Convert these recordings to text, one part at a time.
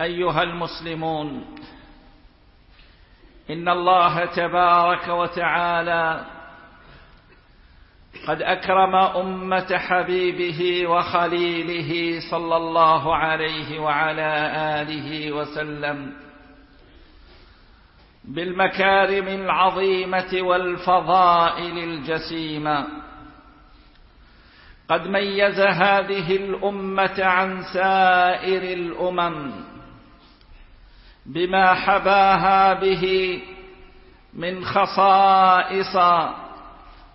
أيها المسلمون إن الله تبارك وتعالى قد أكرم أمة حبيبه وخليله صلى الله عليه وعلى آله وسلم بالمكارم العظيمة والفضائل الجسيمة. قد ميز هذه الأمة عن سائر الأمم. بما حباها به من خصائص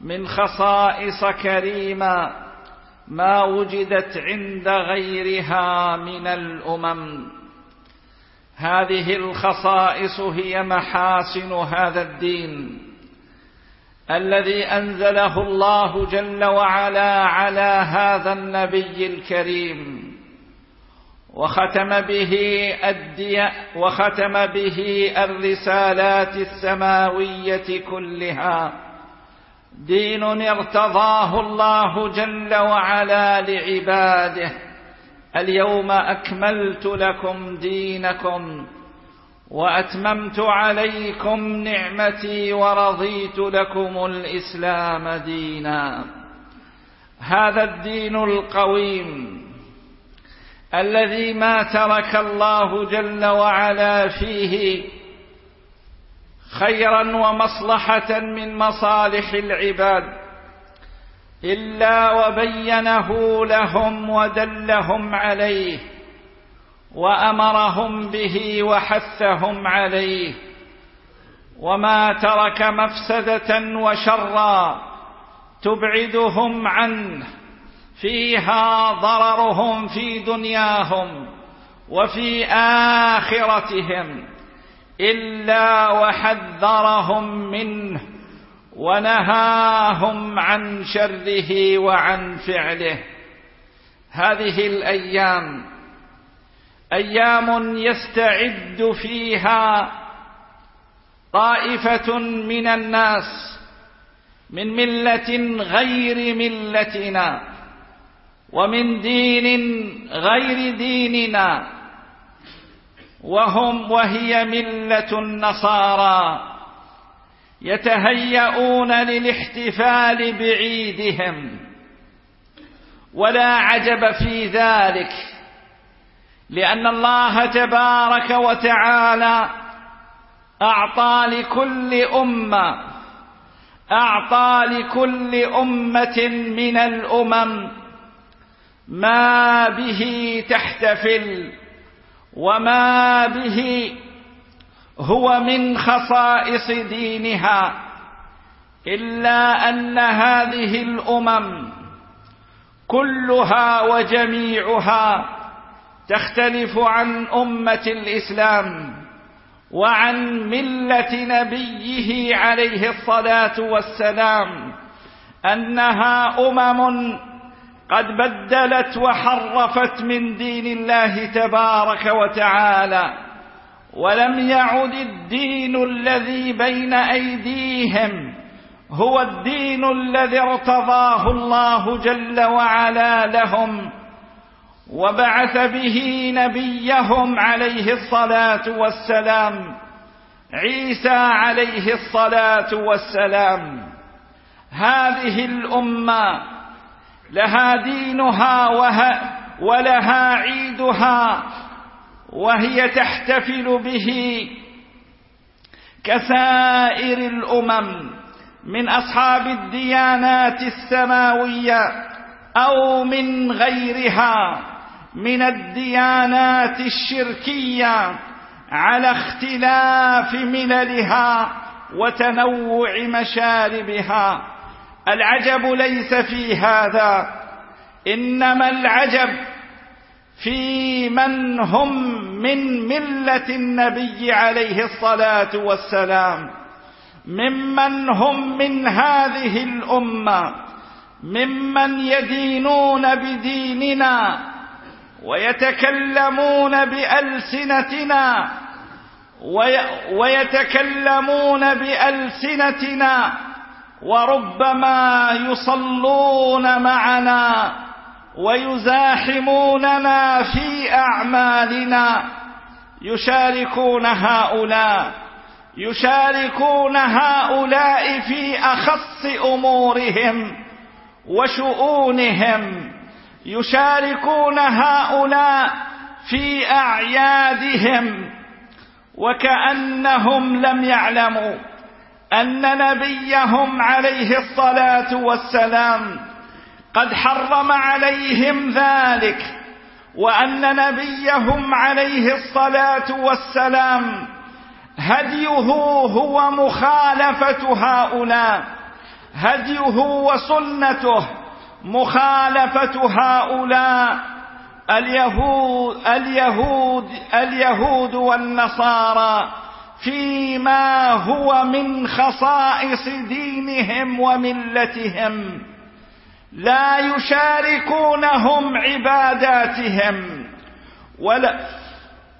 من خصائص كريمه ما وجدت عند غيرها من الأمم. هذه الخصائص هي محاسن هذا الدين الذي أنزله الله جل وعلا على هذا النبي الكريم. وختم به الدي وختم به الرسالات السماوية كلها. دين ارتضاه الله جل وعلا لعباده. اليوم أكملت لكم دينكم وأتممت عليكم نعمتي ورضيت لكم الإسلام دينا. هذا الدين القويم. الذي ما ترك الله جل وعلا فيه خيرا ومصلحة من مصالح العباد إلا وبينه لهم ودلهم عليه وأمرهم به وحثهم عليه وما ترك مفسدة وشرا تبعدهم عنه. فيها ضررهم في دنياهم وفي آخرتهم إلا وحذرهم منه ونهاهم عن شره وعن فعله. هذه الأيام أيام يستعد فيها طائفة من الناس من ملة غير ملتنا. ومن دين غير ديننا وهم وهي ملة النصارى يتهيئون للاحتفال بعيدهم. ولا عجب في ذلك لأن الله تبارك وتعالى أعطى لكل أمة أعطى لكل أمة من الأمم ما به تحتفل وما به هو من خصائص دينها إلا أن هذه الأمم كلها وجميعها تختلف عن أمة الإسلام وعن ملة نبيه عليه الصلاة والسلام أنها أمم قد بدلت وحرفت من دين الله تبارك وتعالى ولم يعد الدين الذي بين أيديهم هو الدين الذي ارتضاه الله جل وعلا لهم وبعث به نبيهم عليه الصلاة والسلام عيسى عليه الصلاة والسلام. هذه الأمة لها دينها ولها عيدها وهي تحتفل به كسائر الأمم من أصحاب الديانات السماوية أو من غيرها من الديانات الشركية على اختلاف مللها وتنوع مشاربها. العجب ليس في هذا إنما العجب في من هم من ملة النبي عليه الصلاة والسلام ممن هم من هذه الأمة ممن يدينون بديننا ويتكلمون بألسنتنا ويتكلمون بألسنتنا وربما يصلون معنا ويزاحموننا في أعمالنا. يشاركون هؤلاء يشاركون هؤلاء في أخص أمورهم وشؤونهم. يشاركون هؤلاء في أعيادهم وكأنهم لم يعلموا. أن نبيهم عليه الصلاة والسلام قد حرم عليهم ذلك وأن نبيهم عليه الصلاة والسلام هديه هو مخالفة هؤلاء هديه وسنته مخالفة هؤلاء اليهود اليهود اليهود والنصارى. فيما هو من خصائص دينهم وملتهم. لا يشاركونهم عباداتهم ولا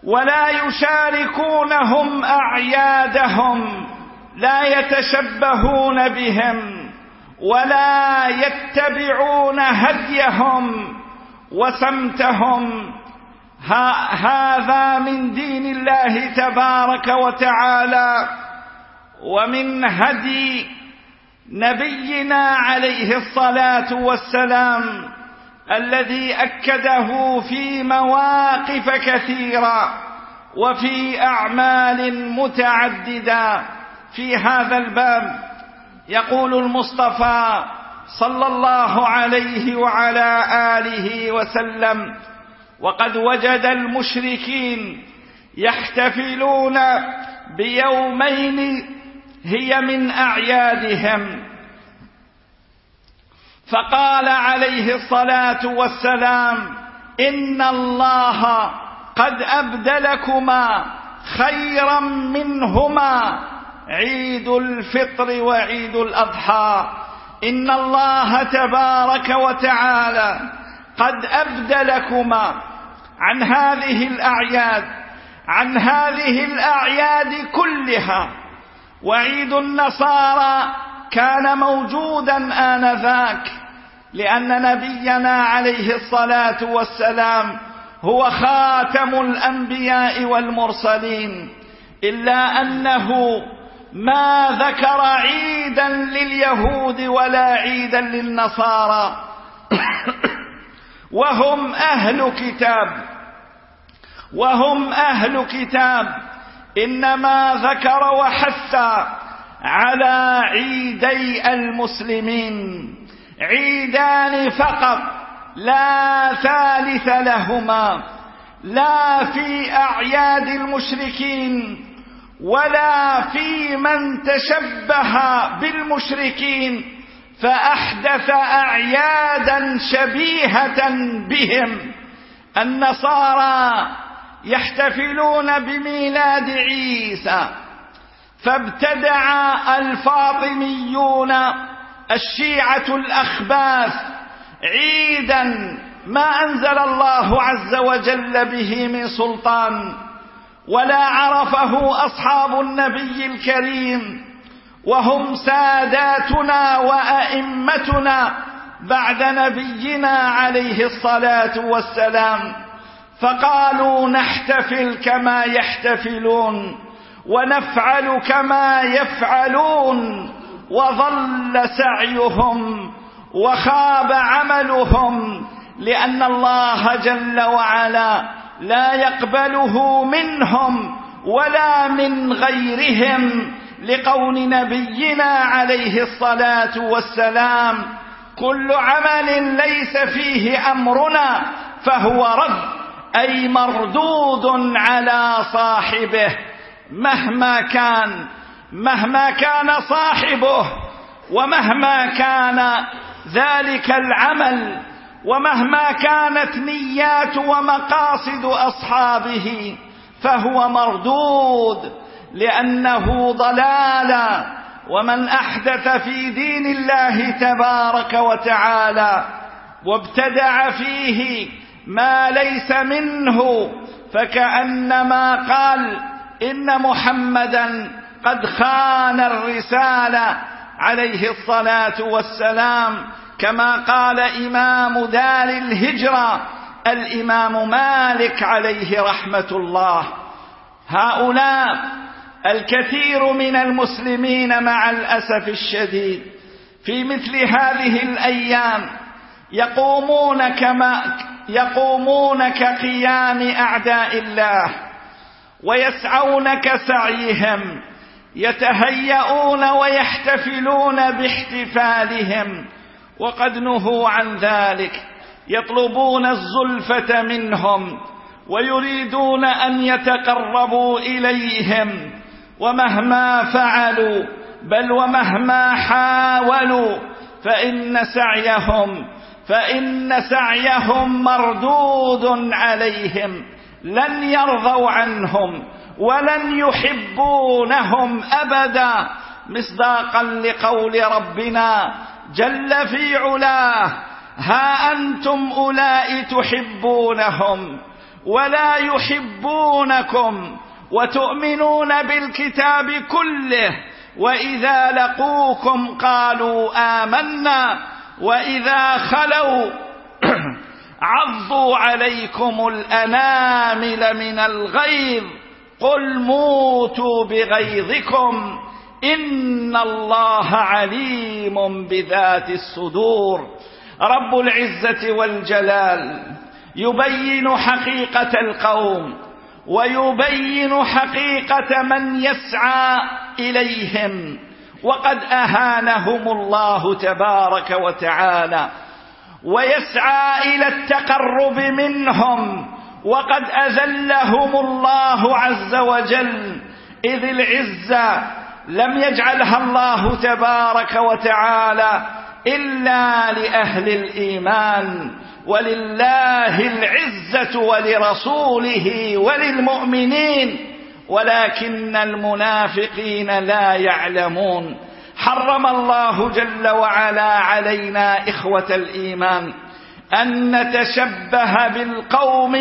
ولا يشاركونهم أعيادهم لا يتشبهون بهم ولا يتبعون هديهم وسمتهم. هذا من دين الله تبارك وتعالى ومن هدي نبينا عليه الصلاة والسلام الذي أكده في مواقف كثيرة وفي أعمال متعددة في هذا الباب. يقول المصطفى صلى الله عليه وعلى آله وسلم وقد وجد المشركين يحتفلون بيومين هي من أعيادهم. فقال عليه الصلاة والسلام إن الله قد أبدلكما خيرا منهما عيد الفطر وعيد الأضحى. إن الله تبارك وتعالى قد أبدلكما عن هذه الأعياد عن هذه الأعياد كلها. وعيد النصارى كان موجودا آنذاك لأن نبينا عليه الصلاة والسلام هو خاتم الأنبياء والمرسلين. إلا أنه ما ذكر عيدا لليهود ولا عيدا للنصارى. وهم أهل كتاب. وهم أهل كتاب. إنما ذكر وحث على عيدي المسلمين. عيدان فقط لا ثالث لهما لا في أعياد المشركين ولا في من تشبه بالمشركين فأحدث أعيادا شبيهة بهم. النصارى يحتفلون بميلاد عيسى. فابتدع الفاطميون الشيعة الأخباث عيدا ما أنزل الله عز وجل به من سلطان ولا عرفه أصحاب النبي الكريم وهم ساداتنا وأئمتنا بعد نبينا عليه الصلاة والسلام. فقالوا نحتفل كما يحتفلون ونفعل كما يفعلون وظل سعيهم وخاب عملهم لأن الله جل وعلا لا يقبله منهم ولا من غيرهم لقول نبينا عليه الصلاة والسلام كل عمل ليس فيه أمرنا فهو رد أي مردود على صاحبه مهما كان مهما كان صاحبه ومهما كان ذلك العمل ومهما كانت نيات ومقاصد أصحابه فهو مردود لأنه ضلال ومن أحدث في دين الله تبارك وتعالى وابتدع فيه ما ليس منه فكأنما قال إن محمدا قد خان الرسالة عليه الصلاة والسلام كما قال إمام دار الهجرة الإمام مالك عليه رحمة الله. هؤلاء الكثير من المسلمين مع الأسف الشديد في مثل هذه الأيام يقومون كما يقومون كقيام أعداء الله ويسعون كسعيهم يتهيئون ويحتفلون باحتفالهم. وقد نهوا عن ذلك يطلبون الزلفة منهم ويريدون أن يتقربوا إليهم. ومهما فعلوا بل ومهما حاولوا فإن سعيهم فإن سعيهم مردود عليهم لن يرضوا عنهم ولن يحبونهم أبدا. مصداقا لقول ربنا جل في علاه ها أنتم أولئك تحبونهم ولا يحبونكم وتؤمنون بالكتاب كله وإذا لقوكم قالوا آمنا. وإذا خلوا عضوا عليكم الأنامل من الغيظ قل موتوا بغيظكم إن الله عليم بذات الصدور. رب العزة والجلال يبين حقيقة القوم ويبين حقيقة من يسعى إليهم. وقد أهانهم الله تبارك وتعالى ويسعى إلى التقرب منهم وقد أذلهم الله عز وجل إذ العزة لم يجعلها الله تبارك وتعالى إلا لأهل الإيمان ولله العزة ولرسوله وللمؤمنين ولكن المنافقين لا يعلمون. حرم الله جل وعلا علينا إخوة الإيمان أن نتشبه بالقوم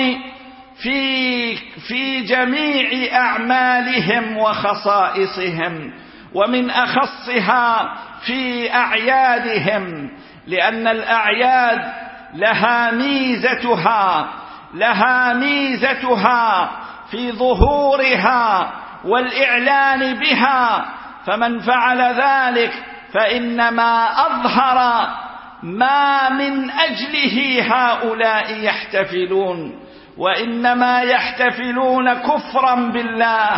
في, في جميع أعمالهم وخصائصهم ومن أخصها في أعيادهم لأن الأعياد لها ميزتها لها ميزتها في ظهورها والإعلان بها فمن فعل ذلك فإنما أظهر ما من أجله هؤلاء يحتفلون وإنما يحتفلون كفرا بالله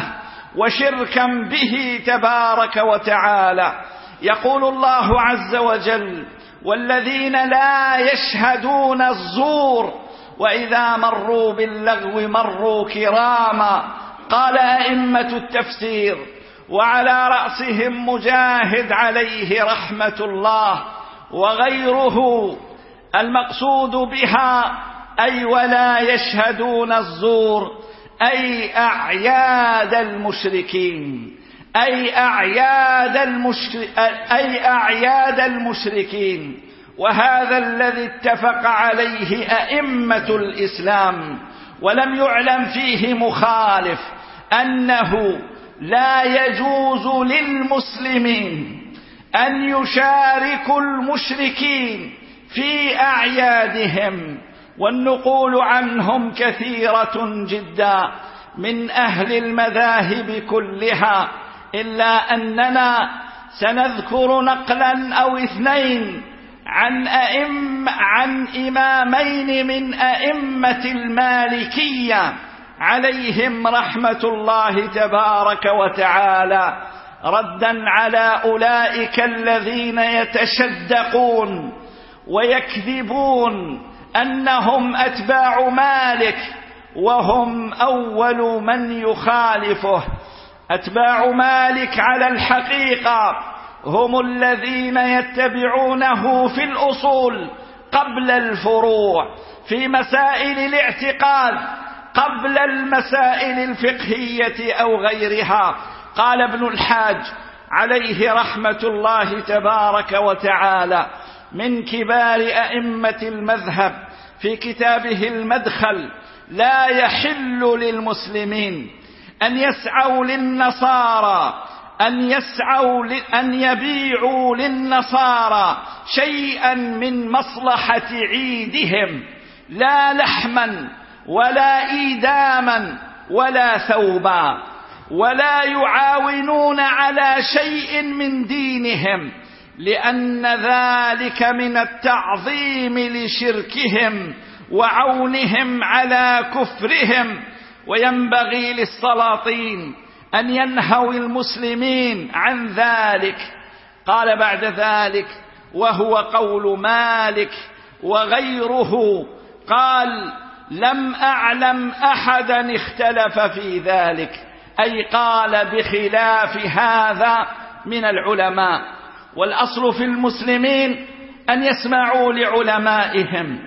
وشركا به تبارك وتعالى. يقول الله عز وجل والذين لا يشهدون الزور وإذا مروا باللغو مروا كراما. قال أئمة التفسير وعلى رأسهم مجاهد عليه رحمة الله وغيره. المقصود بها أي ولا يشهدون الزور أي أعياد المشركين أي أعياد, المشر... أي أعياد المشركين. وهذا الذي اتفق عليه أئمة الإسلام ولم يعلم فيه مخالف أنه لا يجوز للمسلمين أن يشاركوا المشركين في أعيادهم والنقول عنهم كثيرة جدا من أهل المذاهب كلها إلا أننا سنذكر نقلا أو اثنين عن أئم عن إمامين من أئمة المالكية عليهم رحمة الله تبارك وتعالى. ردا على أولئك الذين يتشدقون ويكذبون أنهم أتباع مالك وهم أول من يخالفه. أتباع مالك على الحقيقة هم الذين يتبعونه في الأصول قبل الفروع في مسائل الاعتقاد قبل المسائل الفقهية أو غيرها. قال ابن الحاج عليه رحمة الله تبارك وتعالى من كبار أئمة المذهب في كتابه المدخل لا يحل للمسلمين أن يسعوا للنصارى أن يسعوا أن يبيعوا للنصارى شيئا من مصلحة عيدهم لا لحما ولا إيداما ولا ثوبا ولا يعاونون على شيء من دينهم لأن ذلك من التعظيم لشركهم وعونهم على كفرهم وينبغي للسلاطين أن ينهوا المسلمين عن ذلك. قال بعد ذلك وهو قول مالك وغيره. قال لم أعلم أحدا اختلف في ذلك. أي قال بخلاف هذا من العلماء. والأصل في المسلمين أن يسمعوا لعلمائهم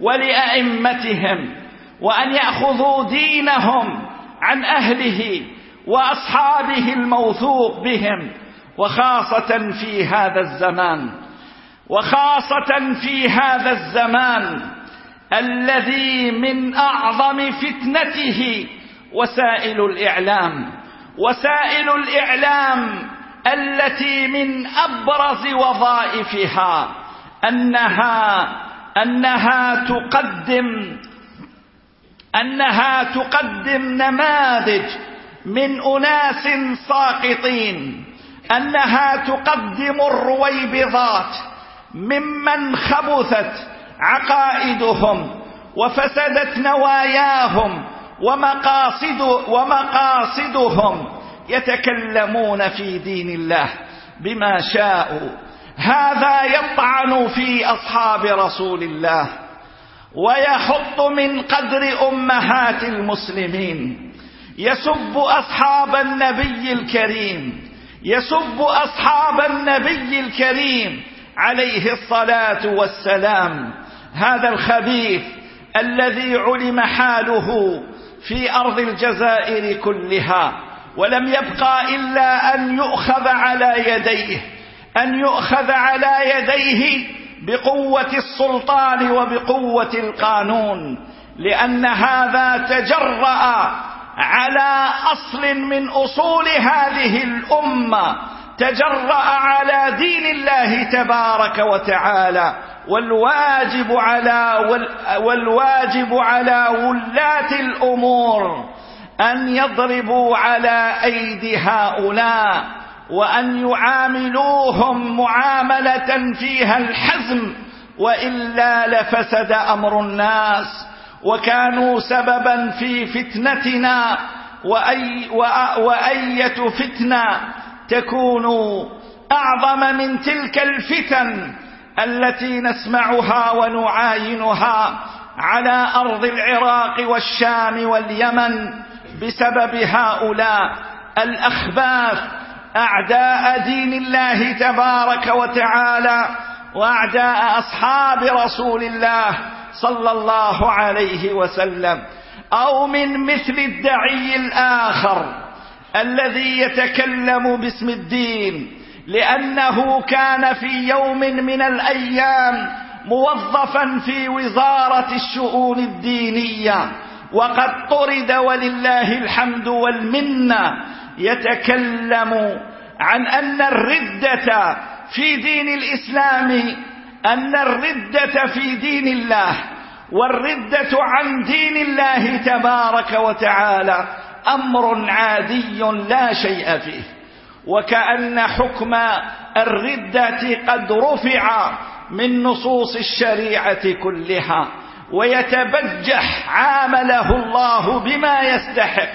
ولأئمتهم وأن يأخذوا دينهم عن أهله. وأصحابه الموثوق بهم وخاصة في هذا الزمان وخاصة في هذا الزمان الذي من أعظم فتنته وسائل الإعلام وسائل الإعلام التي من أبرز وظائفها أنها أنها تقدم أنها تقدم نماذج من أناس ساقطين أنها تقدم الرويبضات ممن خبثت عقائدهم وفسدت نواياهم ومقاصد ومقاصدهم يتكلمون في دين الله بما شاءوا. هذا يطعن في أصحاب رسول الله ويحط من قدر أمهات المسلمين. يسب أصحاب النبي الكريم. يسب أصحاب النبي الكريم عليه الصلاة والسلام. هذا الخبيث الذي علم حاله في أرض الجزائر كلها ولم يبقى إلا أن يؤخذ على يديه أن يؤخذ على يديه بقوة السلطان وبقوة القانون لأن هذا تجرأ على أصل من أصول هذه الأمة تجرأ على دين الله تبارك وتعالى والواجب على والواجب على ولاة الأمور أن يضربوا على أيدي هؤلاء وأن يعاملوهم معاملة فيها الحزم وإلا لفسد أمر الناس. وكانوا سببا في فتنتنا وأي وأية فتنة تكون أعظم من تلك الفتن التي نسمعها ونعاينها على أرض العراق والشام واليمن بسبب هؤلاء الأخباث أعداء دين الله تبارك وتعالى وأعداء أصحاب رسول الله صلى الله عليه وسلم أو من مثل الدعي الآخر الذي يتكلم باسم الدين لأنه كان في يوم من الأيام موظفا في وزارة الشؤون الدينية وقد طرد ولله الحمد والمنة. يتكلم عن أن الردة في دين الإسلام أن الردة في دين الله والردة عن دين الله تبارك وتعالى أمر عادي لا شيء فيه. وكأن حكم الردة قد رفع من نصوص الشريعة كلها ويتبجح عامله الله بما يستحق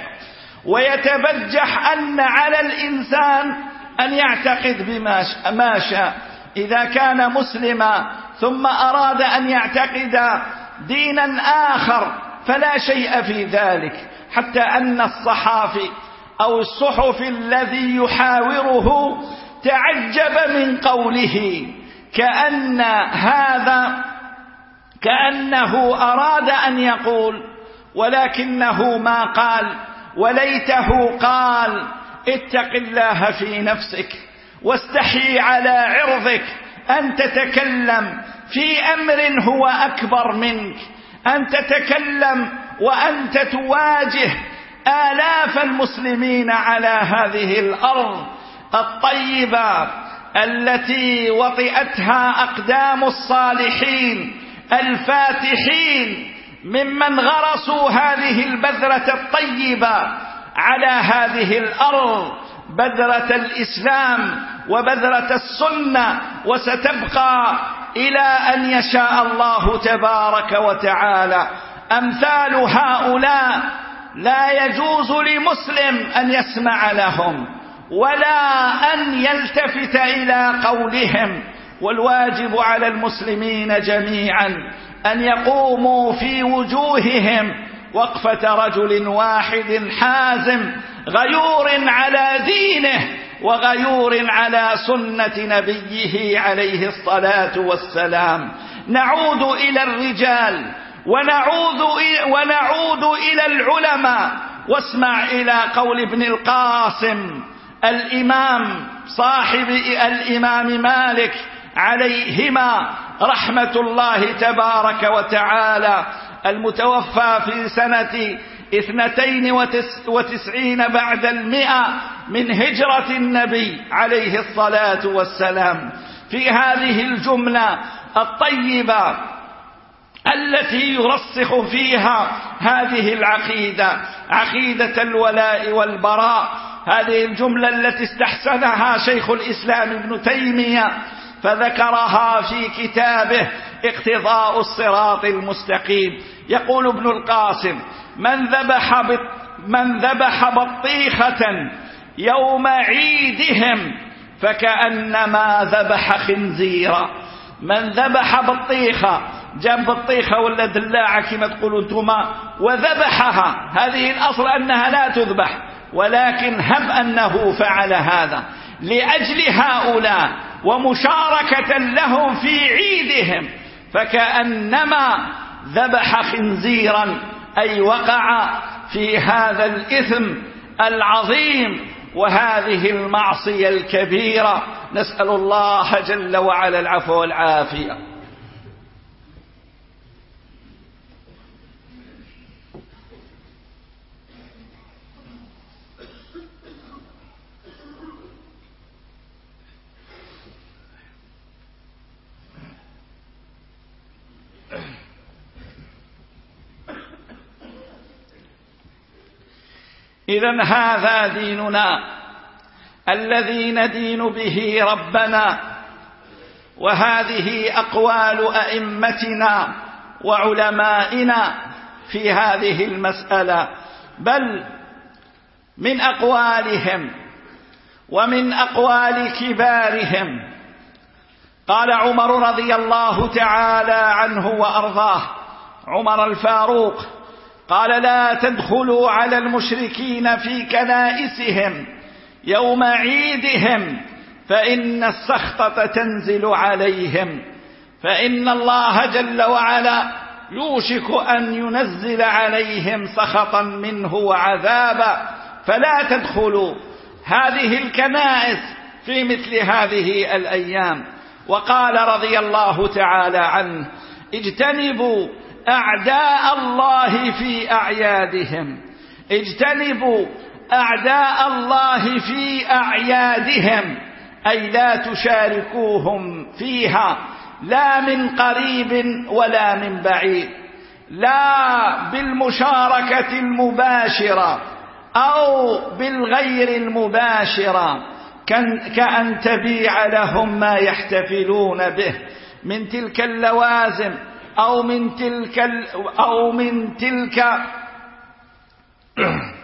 ويتبجح أن على الإنسان أن يعتقد بما ما شاء. إذا كان مسلما ثم أراد أن يعتقد دينا آخر فلا شيء في ذلك حتى أن الصحافي أو الصحف الذي يحاوره تعجب من قوله كأن هذا كأنه أراد أن يقول ولكنه ما قال وليته قال اتق الله في نفسك. واستحي على عرضك أن تتكلم في أمر هو أكبر منك. أن تتكلم وأنت تواجه آلاف المسلمين على هذه الأرض الطيبة التي وطئتها أقدام الصالحين الفاتحين ممن غرسوا هذه البذرة الطيبة على هذه الأرض. بذرة الإسلام وبذرة السنة وستبقى إلى أن يشاء الله تبارك وتعالى. أمثال هؤلاء لا يجوز لمسلم أن يسمع لهم ولا أن يلتفت إلى قولهم والواجب على المسلمين جميعا أن يقوموا في وجوههم وقفة رجل واحد حازم غيور على دينه وغيور على سنة نبيه عليه الصلاة والسلام. نعود إلى الرجال ونعود ونعود إلى العلماء. واسمع إلى قول ابن القاسم الإمام صاحب الإمام مالك عليهما رحمة الله تبارك وتعالى المتوفى في سنة اثنتين وتسعين بعد المئة من هجرة النبي عليه الصلاة والسلام. في هذه الجملة الطيبة التي يرسخ فيها هذه العقيدة عقيدة الولاء والبراء. هذه الجملة التي استحسنها شيخ الإسلام ابن تيمية فذكرها في كتابه اقتضاء الصراط المستقيم. يقول ابن القاسم من ذبح من ذبح بطيخة يوم عيدهم فكأنما ذبح خنزيرا. من ذبح بطيخة جاب بطيخة ولا دلاعة كما تقولوا انتما وذبحها. هذه الأصل أنها لا تذبح ولكن هب أنه فعل هذا لأجل هؤلاء ومشاركة لهم في عيدهم فكأنما ذبح خنزيرا أي وقع في هذا الإثم العظيم وهذه المعصية الكبيرة. نسأل الله جل وعلا العفو والعافية. إذا هذا ديننا الذي ندين به ربنا وهذه أقوال أئمتنا وعلمائنا في هذه المسألة بل من أقوالهم ومن أقوال كبارهم. قال عمر رضي الله تعالى عنه وأرضاه عمر الفاروق قال لا تدخلوا على المشركين في كنائسهم يوم عيدهم فإن السخطة تنزل عليهم فإن الله جل وعلا يوشك أن ينزل عليهم سخطا منه وعذابا. فلا تدخلوا هذه الكنائس في مثل هذه الأيام. وقال رضي الله تعالى عنه اجتنبوا أعداء الله في أعيادهم. اجتنبوا أعداء الله في أعيادهم. أي لا تشاركوهم فيها. لا من قريب ولا من بعيد. لا بالمشاركة المباشرة أو بالغير المباشرة. كأن تبيع لهم ما يحتفلون به. من تلك اللوازم أو من تلك أو من تلك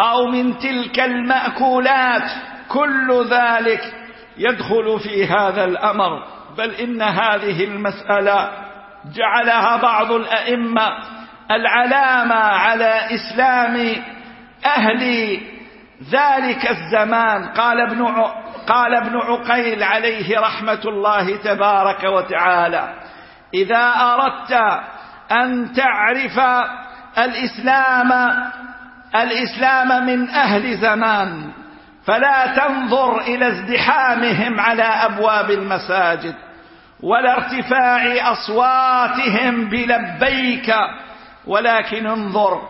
أو من تلك المأكولات كل ذلك يدخل في هذا الأمر. بل إن هذه المسألة جعلها بعض الأئمة العلامة على إسلام أهل ذلك الزمان. قال ابن قال ابن عقيل عليه رحمة الله تبارك وتعالى إذا أردت أن تعرف الإسلام الإسلام من أهل زمان فلا تنظر إلى ازدحامهم على أبواب المساجد ولا ارتفاع أصواتهم بلبيك ولكن انظر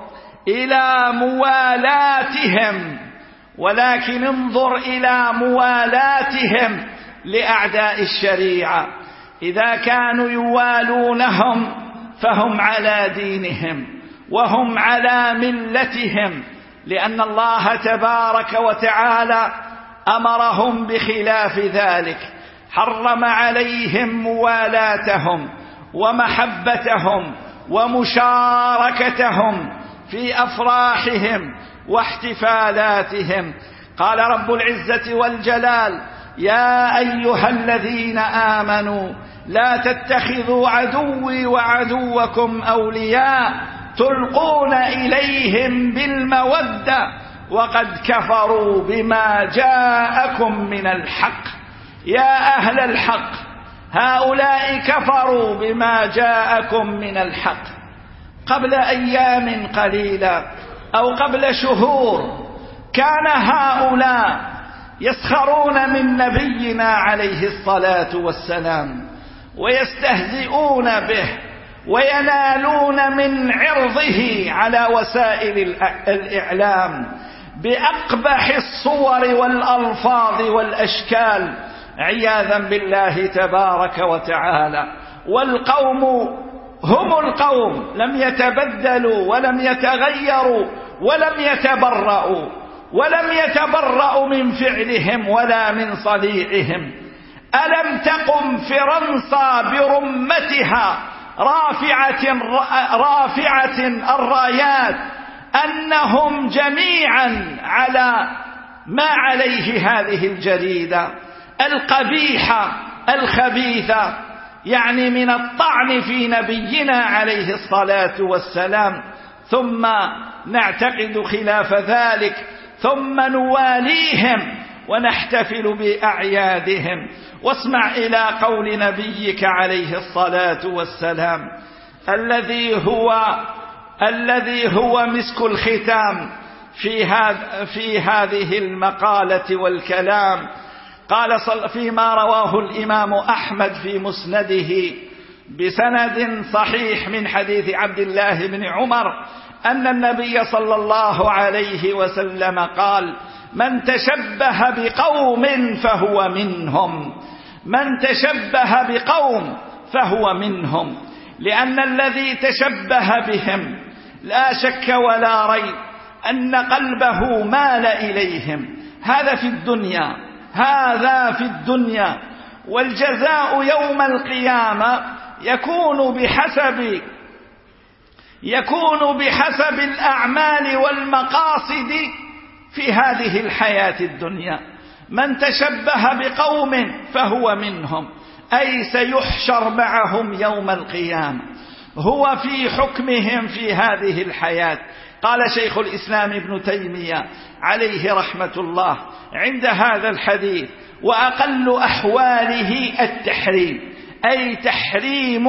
إلى موالاتهم ولكن انظر إلى موالاتهم لأعداء الشريعة. إذا كانوا يوالونهم فهم على دينهم وهم على ملتهم لأن الله تبارك وتعالى أمرهم بخلاف ذلك. حرم عليهم موالاتهم ومحبتهم ومشاركتهم في أفراحهم واحتفالاتهم قال رب العزة والجلال يا أيها الذين آمنوا لا تتخذوا عدوي وعدوكم أولياء تلقون إليهم بالمودة وقد كفروا بما جاءكم من الحق. يا أهل الحق هؤلاء كفروا بما جاءكم من الحق. قبل أيام قليلة أو قبل شهور كان هؤلاء يسخرون من نبينا عليه الصلاة والسلام ويستهزئون به وينالون من عرضه على وسائل الإعلام بأقبح الصور والألفاظ والأشكال. عياذا بالله تبارك وتعالى. والقوم هم القوم لم يتبدلوا ولم يتغيروا ولم يتبرأوا ولم يتبرأوا من فعلهم ولا من صنيعهم. ألم تقم فرنسا برمتها رافعة, رافعة الرايات أنهم جميعا على ما عليه هذه الجريدة القبيحة الخبيثة. يعني من الطعن في نبينا عليه الصلاة والسلام. ثم نعتقد خلاف ذلك ثم نواليهم ونحتفل بأعيادهم. واسمع إلى قول نبيك عليه الصلاة والسلام الذي هو الذي هو مسك الختام في هذا في هذه المقالة والكلام قال فيما رواه الإمام أحمد في مسنده بسند صحيح من حديث عبد الله بن عمر أن النبي صلى الله عليه وسلم قال من تشبه بقوم فهو منهم. من تشبه بقوم فهو منهم. لأن الذي تشبه بهم لا شك ولا ريب أن قلبه مال إليهم. هذا في الدنيا. هذا في الدنيا والجزاء يوم القيامة يكون بحسب يكون بحسب الأعمال والمقاصد في هذه الحياة الدنيا. من تشبه بقوم فهو منهم أي سيحشر معهم يوم القيامة. هو في حكمهم في هذه الحياة. قال شيخ الإسلام ابن تيمية عليه رحمة الله عند هذا الحديث وأقل أحواله التحريم أي تحريم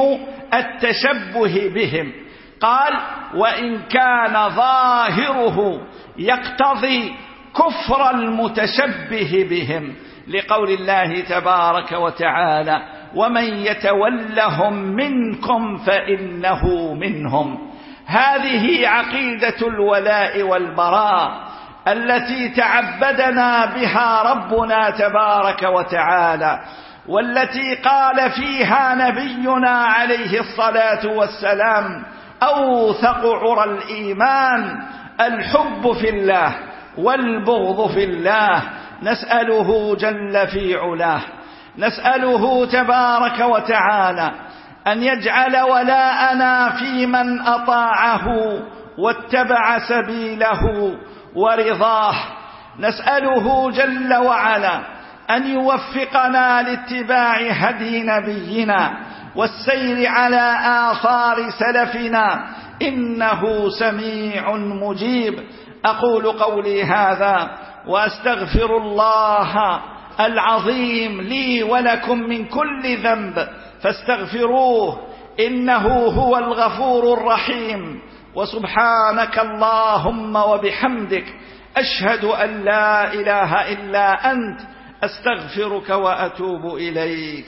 التشبه بهم. قال وإن كان ظاهره يقتضي كفر المتشبه بهم لقول الله تبارك وتعالى ومن يتولهم منكم فإنه منهم. هذه عقيدة الولاء والبراء التي تعبدنا بها ربنا تبارك وتعالى والتي قال فيها نبينا عليه الصلاة والسلام أوثق عرى الإيمان الحب في الله والبغض في الله. نسأله جل في علاه نسأله تبارك وتعالى أن يجعل ولاءنا في من أطاعه واتبع سبيله ورضاه. نسأله جل وعلا أن يوفقنا لاتباع هدي نبينا والسير على آثار سلفنا. إنه سميع مجيب. أقول قولي هذا وأستغفر الله العظيم لي ولكم من كل ذنب. فاستغفروه إنه هو الغفور الرحيم وسبحانك اللهم وبحمدك أشهد أن لا إله إلا أنت أستغفرك وأتوب إليك